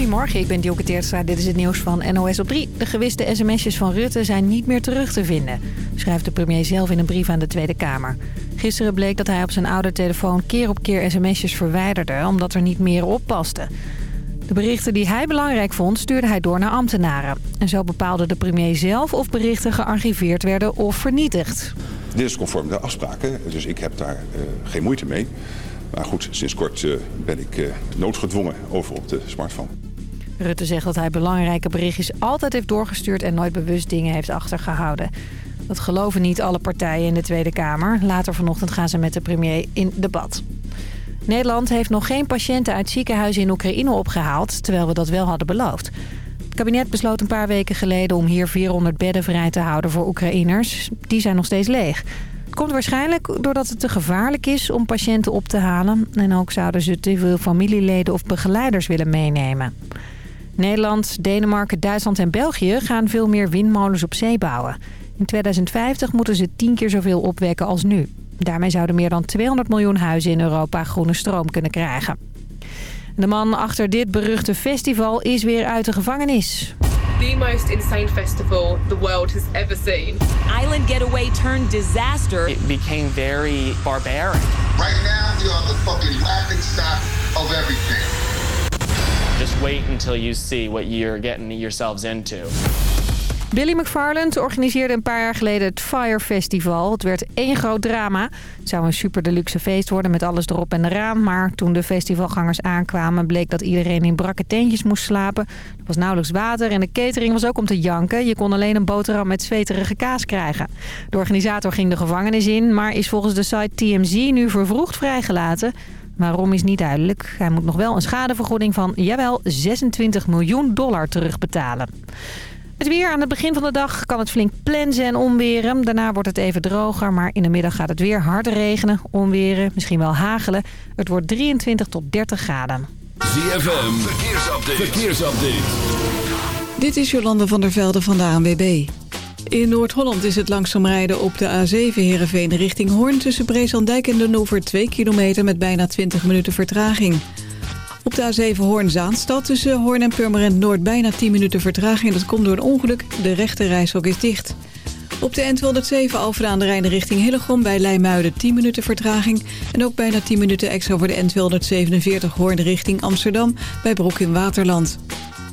Goedemorgen, ik ben Dielke Teertstra. Dit is het nieuws van NOS op 3. De gewiste sms'jes van Rutte zijn niet meer terug te vinden. Schrijft de premier zelf in een brief aan de Tweede Kamer. Gisteren bleek dat hij op zijn oude telefoon keer op keer sms'jes verwijderde... omdat er niet meer op paste. De berichten die hij belangrijk vond stuurde hij door naar ambtenaren. En zo bepaalde de premier zelf of berichten gearchiveerd werden of vernietigd. Dit is conform de afspraken, dus ik heb daar uh, geen moeite mee. Maar goed, sinds kort uh, ben ik uh, noodgedwongen over op de smartphone. Rutte zegt dat hij belangrijke berichtjes altijd heeft doorgestuurd... en nooit bewust dingen heeft achtergehouden. Dat geloven niet alle partijen in de Tweede Kamer. Later vanochtend gaan ze met de premier in debat. Nederland heeft nog geen patiënten uit ziekenhuizen in Oekraïne opgehaald... terwijl we dat wel hadden beloofd. Het kabinet besloot een paar weken geleden om hier 400 bedden vrij te houden voor Oekraïners. Die zijn nog steeds leeg. Het komt waarschijnlijk doordat het te gevaarlijk is om patiënten op te halen. En ook zouden ze te veel familieleden of begeleiders willen meenemen. Nederland, Denemarken, Duitsland en België gaan veel meer windmolens op zee bouwen. In 2050 moeten ze tien keer zoveel opwekken als nu. Daarmee zouden meer dan 200 miljoen huizen in Europa groene stroom kunnen krijgen. De man achter dit beruchte festival is weer uit de gevangenis. The most insane festival the world has ever seen. Island getaway turned disaster. It became very barbaric. Right now, you're on the fucking laughing stock of everything. Wait until you see what you're getting yourselves into. Billy McFarland organiseerde een paar jaar geleden het Fire Festival. Het werd één groot drama. Het zou een super deluxe feest worden met alles erop en eraan. Maar toen de festivalgangers aankwamen bleek dat iedereen in brakke tentjes moest slapen. Er was nauwelijks water en de catering was ook om te janken. Je kon alleen een boterham met zweterige kaas krijgen. De organisator ging de gevangenis in, maar is volgens de site TMZ nu vervroegd vrijgelaten... Waarom is niet duidelijk. Hij moet nog wel een schadevergoeding van, jawel, 26 miljoen dollar terugbetalen. Het weer aan het begin van de dag kan het flink plensen en onweren. Daarna wordt het even droger, maar in de middag gaat het weer hard regenen, onweren, misschien wel hagelen. Het wordt 23 tot 30 graden. ZFM, verkeersupdate. verkeersupdate. Dit is Jolande van der Velde van de ANWB. In Noord-Holland is het langzaam rijden op de A7 Heerenveen richting Hoorn... tussen Breeslandijk en Den Oever 2 kilometer met bijna 20 minuten vertraging. Op de A7 Hoorn-Zaanstad tussen Hoorn en Purmerend Noord bijna 10 minuten vertraging. Dat komt door een ongeluk. De rechte reishok is dicht. Op de N207 Alphen de Rijn richting Hillegom bij Leimuiden 10 minuten vertraging. En ook bijna 10 minuten extra voor de N247 Hoorn richting Amsterdam bij Broek in Waterland.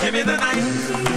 Give me the night.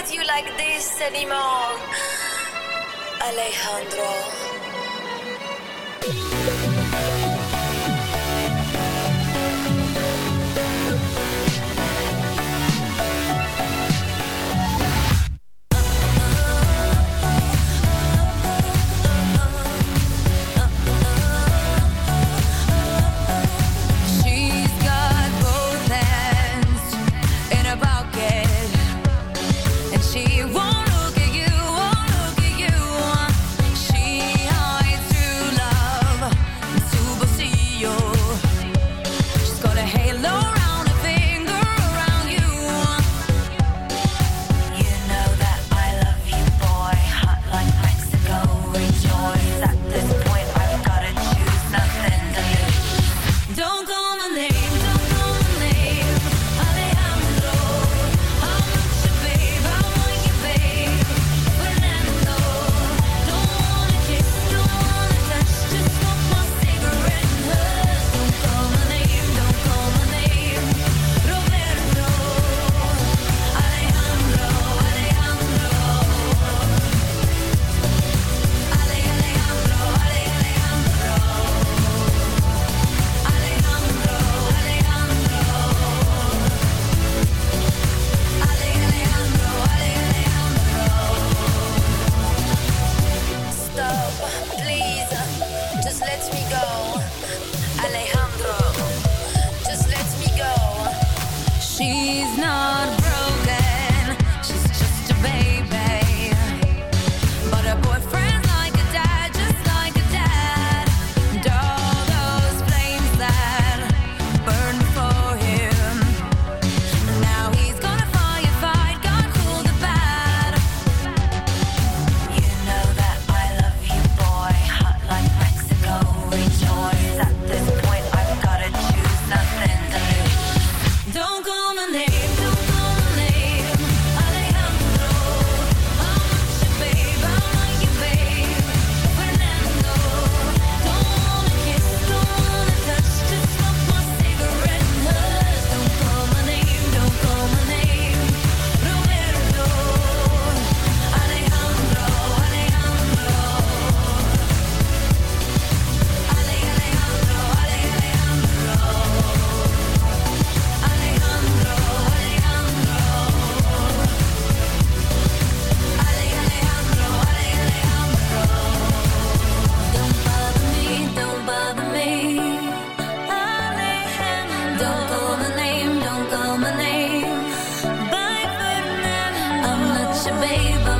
with you like this anymore, Alejandro. baby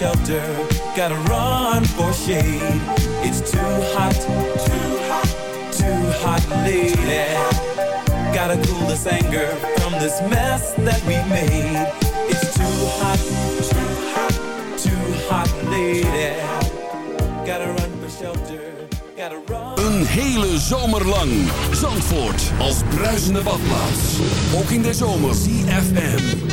shelter, gotta run for shade. It's too hot, too hot, too hot, lady. Gotta cool this anger from this mess that we made. It's too hot, too hot, too hot, lady. Gotta run for shelter, gotta run. Een hele zomer lang. Zandvoort als bruisende badplaats. Ook in de zomer. CFM.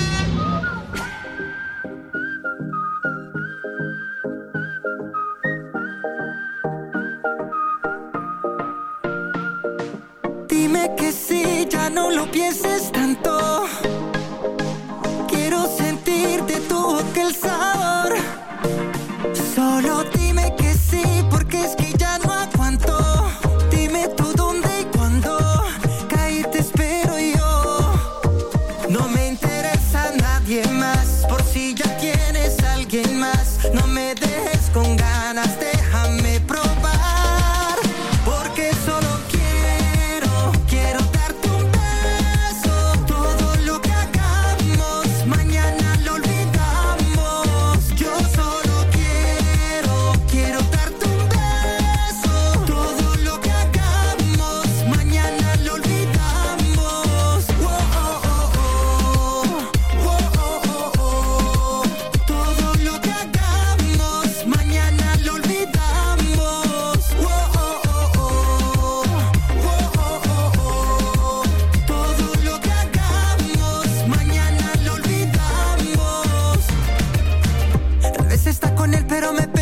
con él, pero me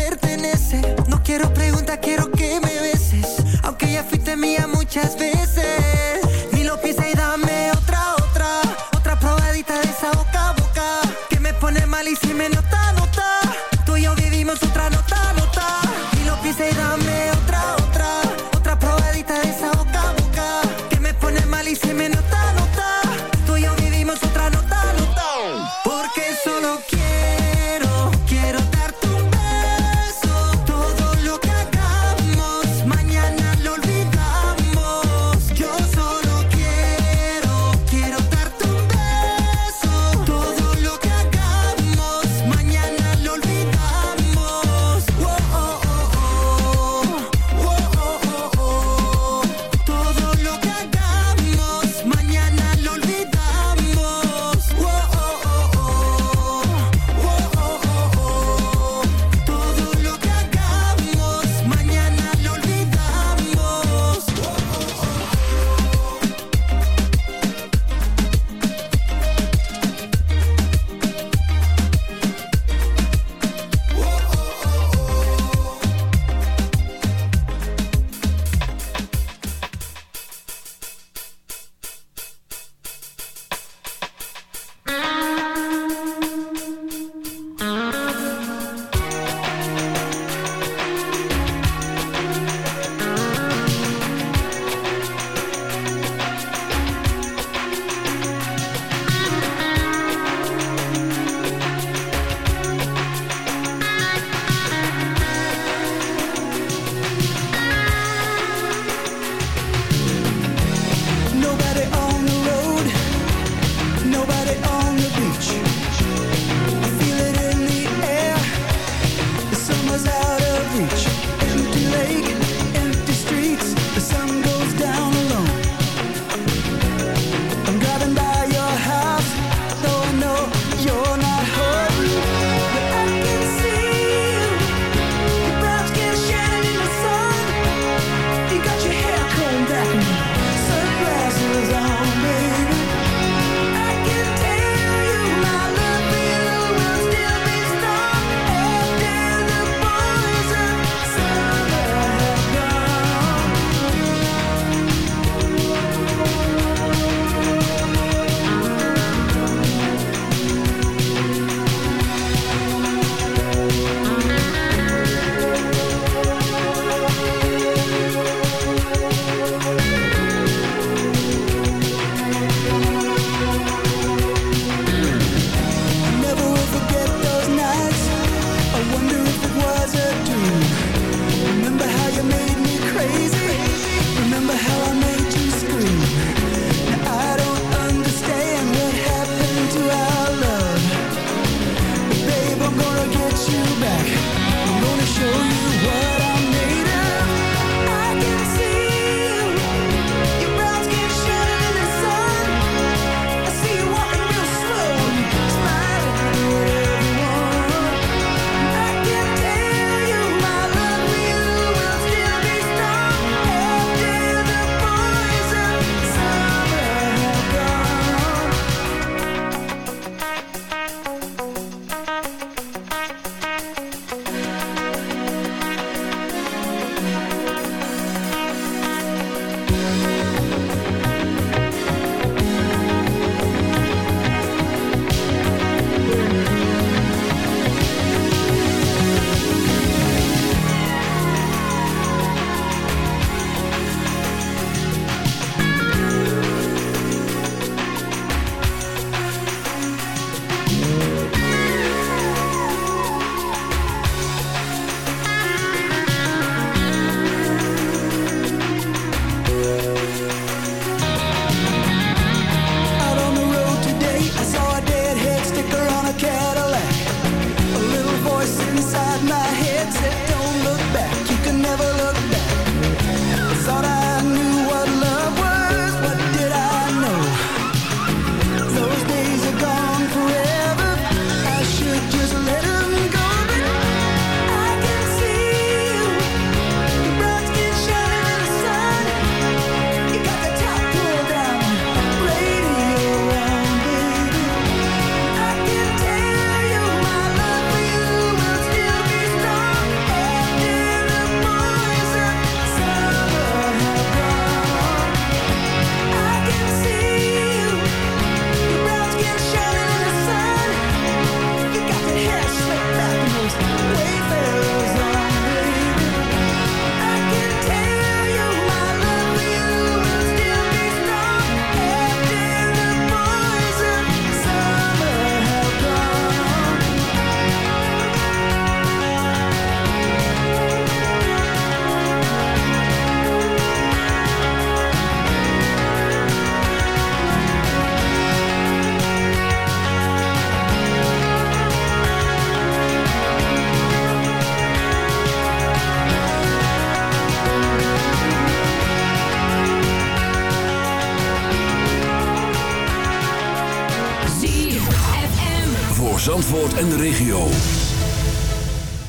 en de regio.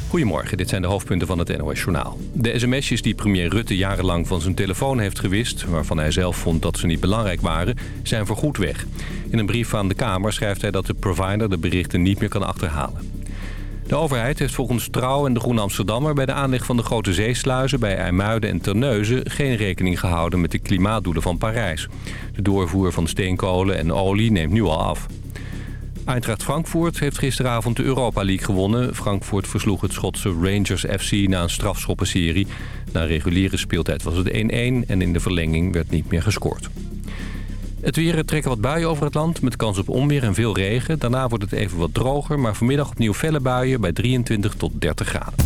Goedemorgen, dit zijn de hoofdpunten van het NOS Journaal. De sms'jes die premier Rutte jarenlang van zijn telefoon heeft gewist... waarvan hij zelf vond dat ze niet belangrijk waren, zijn voorgoed weg. In een brief aan de Kamer schrijft hij dat de provider de berichten niet meer kan achterhalen. De overheid heeft volgens Trouw en de Groene Amsterdammer... bij de aanleg van de grote zeesluizen bij IJmuiden en Terneuzen... geen rekening gehouden met de klimaatdoelen van Parijs. De doorvoer van steenkolen en olie neemt nu al af. Eintracht Frankfurt heeft gisteravond de Europa League gewonnen. Frankfurt versloeg het Schotse Rangers FC na een strafschoppenserie. Na reguliere speeltijd was het 1-1 en in de verlenging werd niet meer gescoord. Het weer trekken wat buien over het land met kans op onweer en veel regen. Daarna wordt het even wat droger, maar vanmiddag opnieuw felle buien bij 23 tot 30 graden.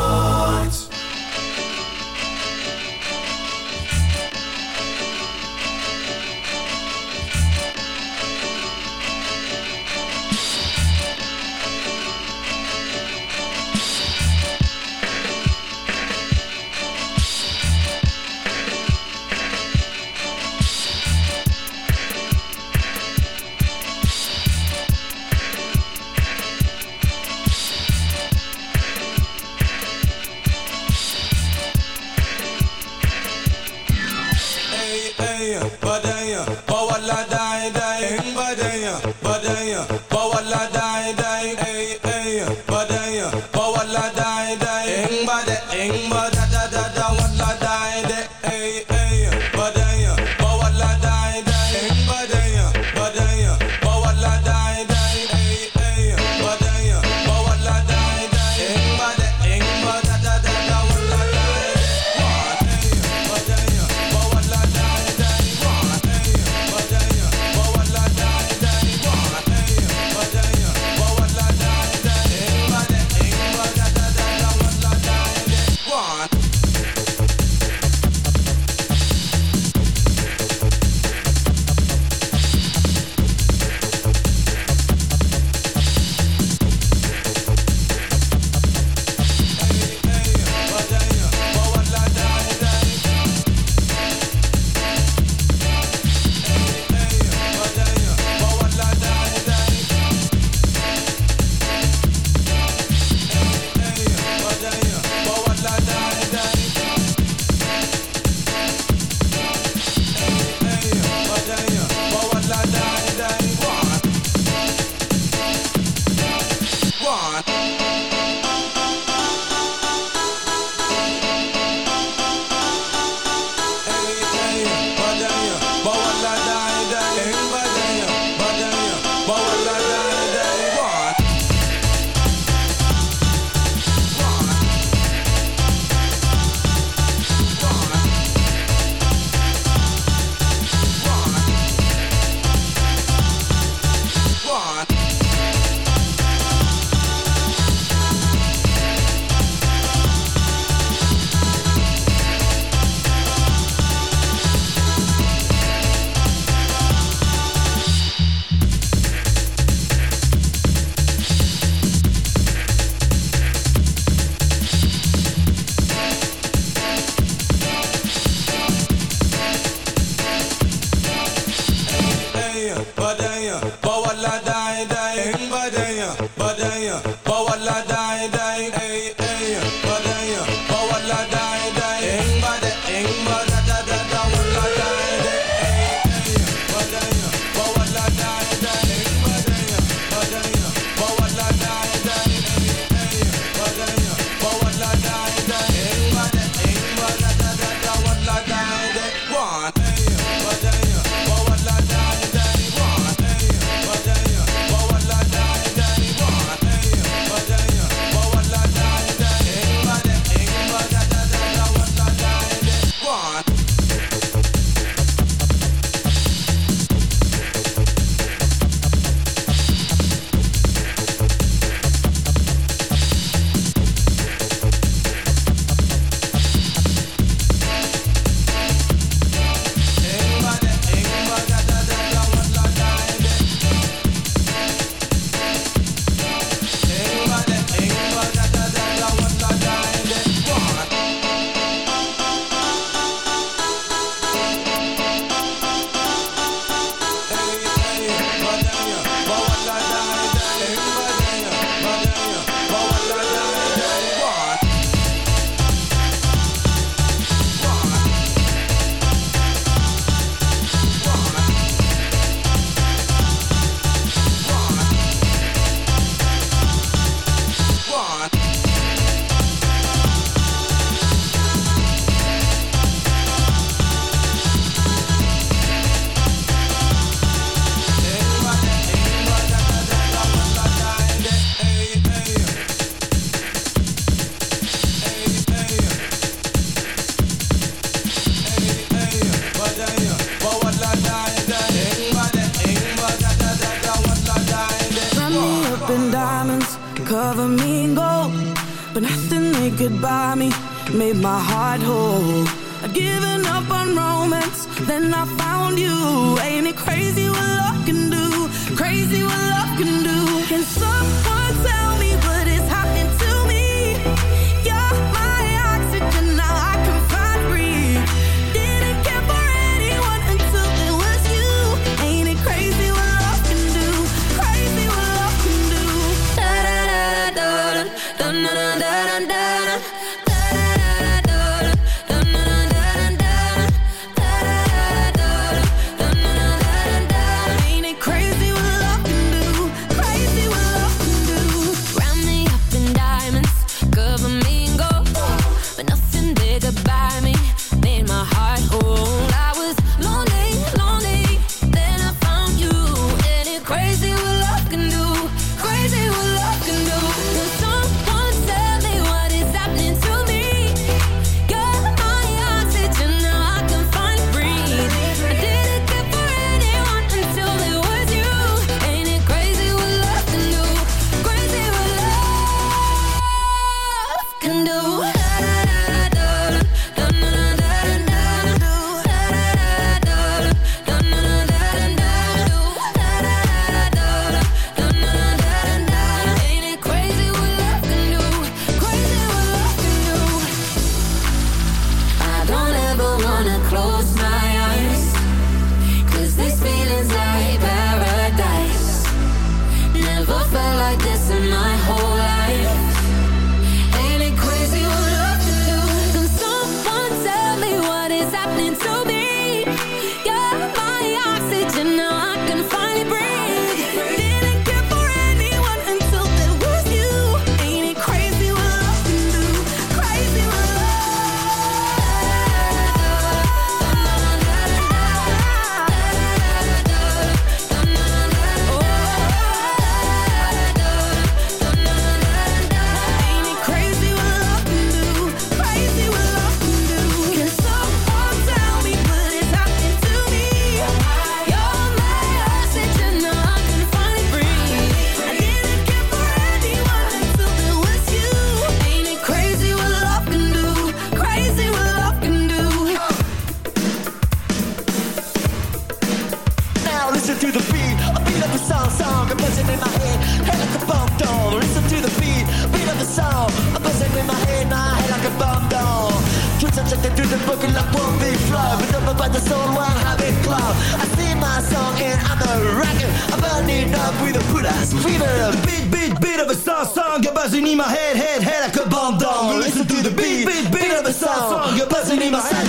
Buzzing in my head, head, head like a bomb down. Listen to the beat, beat, beat of a song, song, a buzzing in my head.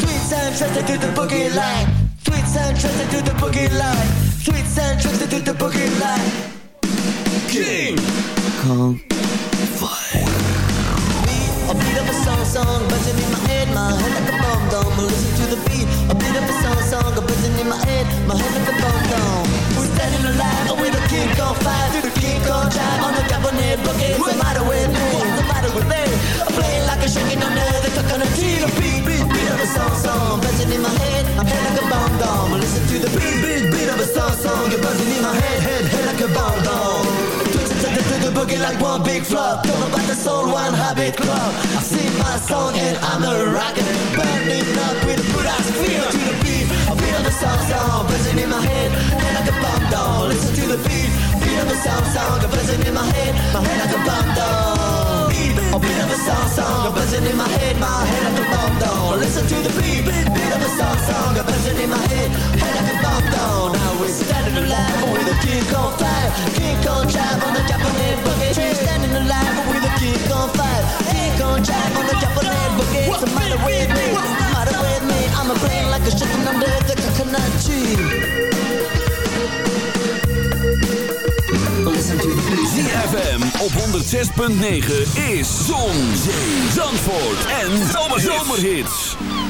Sweet sound trusted to the boogie line. Sweet sound trusted to the boogie line. Sweet sound trusted to the boogie line. King Kong Fire. A beat of a song, song, buzzing in my head, my head like a bomb dome. Listen to the beat, a beat of a song, song, buzzing in my head, my head like a bomb dome. Standing alive with a king on fire, through the king on drive on the cabinet boogie. What's the matter with me? What's the matter with me? I'm playing like a shaking under the coconut tree. The beat, beat, beat of a song, song, buzzing in my head, my head like a bomb dome. Listen to the beat, beat, beat of a song, song, you're buzzing in my head, head, head like a bomb to the boogie like one big flop. Don't know about the soul, one habit club. I sing my song and I'm a rocker. Burning up with a good ass feel to the beat. A a song song, buzzing in my head, head like a bomb down. Listen to the beat, beat of a song song, buzzing in my head, my head like a bomb down. A beat of a song song, buzzing in my head, my head like a bomb down. Listen to the beat, beat of a song song, buzzing in my head, head like a bomb down. Now we're standing alive with a king on fire, king on drive on the Japanese boogie. Standing alive with a king on fire, on the Japanese boogie. What's the matter with me? What's the matter with me? I'm a brain like a chicken under the coconut tree. ZFM op 106.9 is Zon, Zee, Zandvoort en Zomerhits. Whenever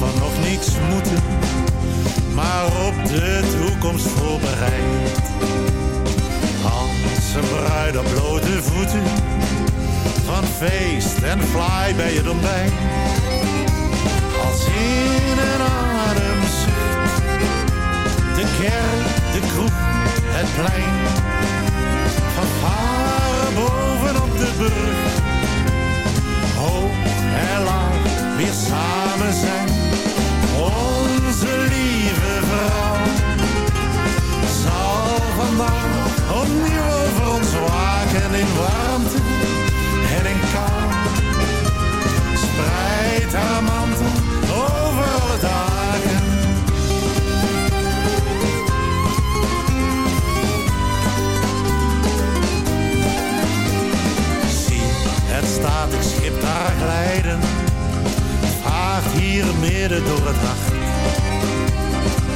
Van nog niets moeten, maar op de toekomst voorbereid. Als een bruid op blote voeten, van feest en fly bij het ontbijt. Als in een ademzucht, de kerk, de kroeg, het plein. Van varen bovenop de brug, hoog en laag weer samen zijn. Onze lieve vrouw zal vandaag opnieuw over ons waken in warmte en in kou. Spreid haar mantel over alle dagen. Zie statig schip daar glijden. Hier midden door het nacht.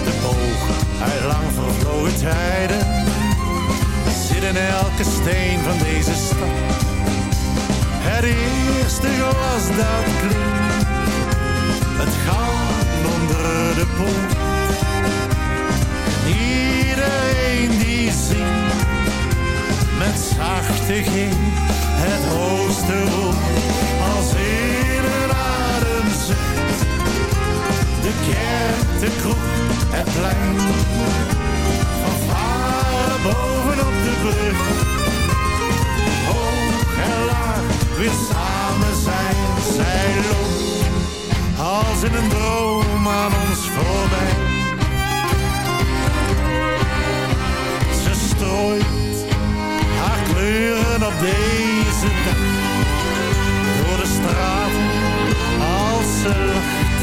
De boog uit lang vervlogen tijden. Zit in elke steen van deze stad. Het eerste glas dat klinkt. Het gaan onder de poort. Iedereen die zingt. Met zachte het hoogste roep. In een droom aan ons voorbij. Ze strooit haar kleuren op deze dag. Door de straat als ze lacht.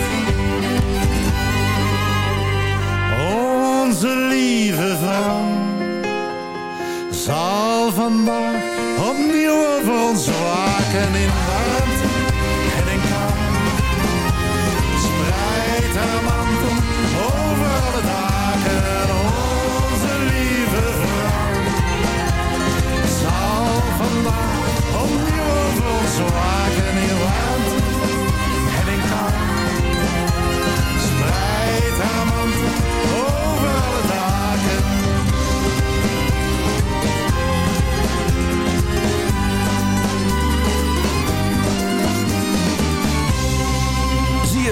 Onze lieve vrouw zal vandaag opnieuw over ons waken in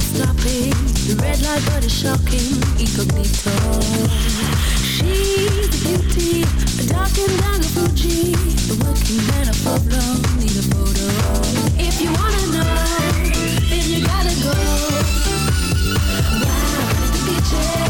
is stopping. The red light, but it's shocking. Incognito. She's the beauty, a dark and down the Fuji. The working man of Pueblo, need a photo. If you wanna know, then you gotta go. Wow, the beaches.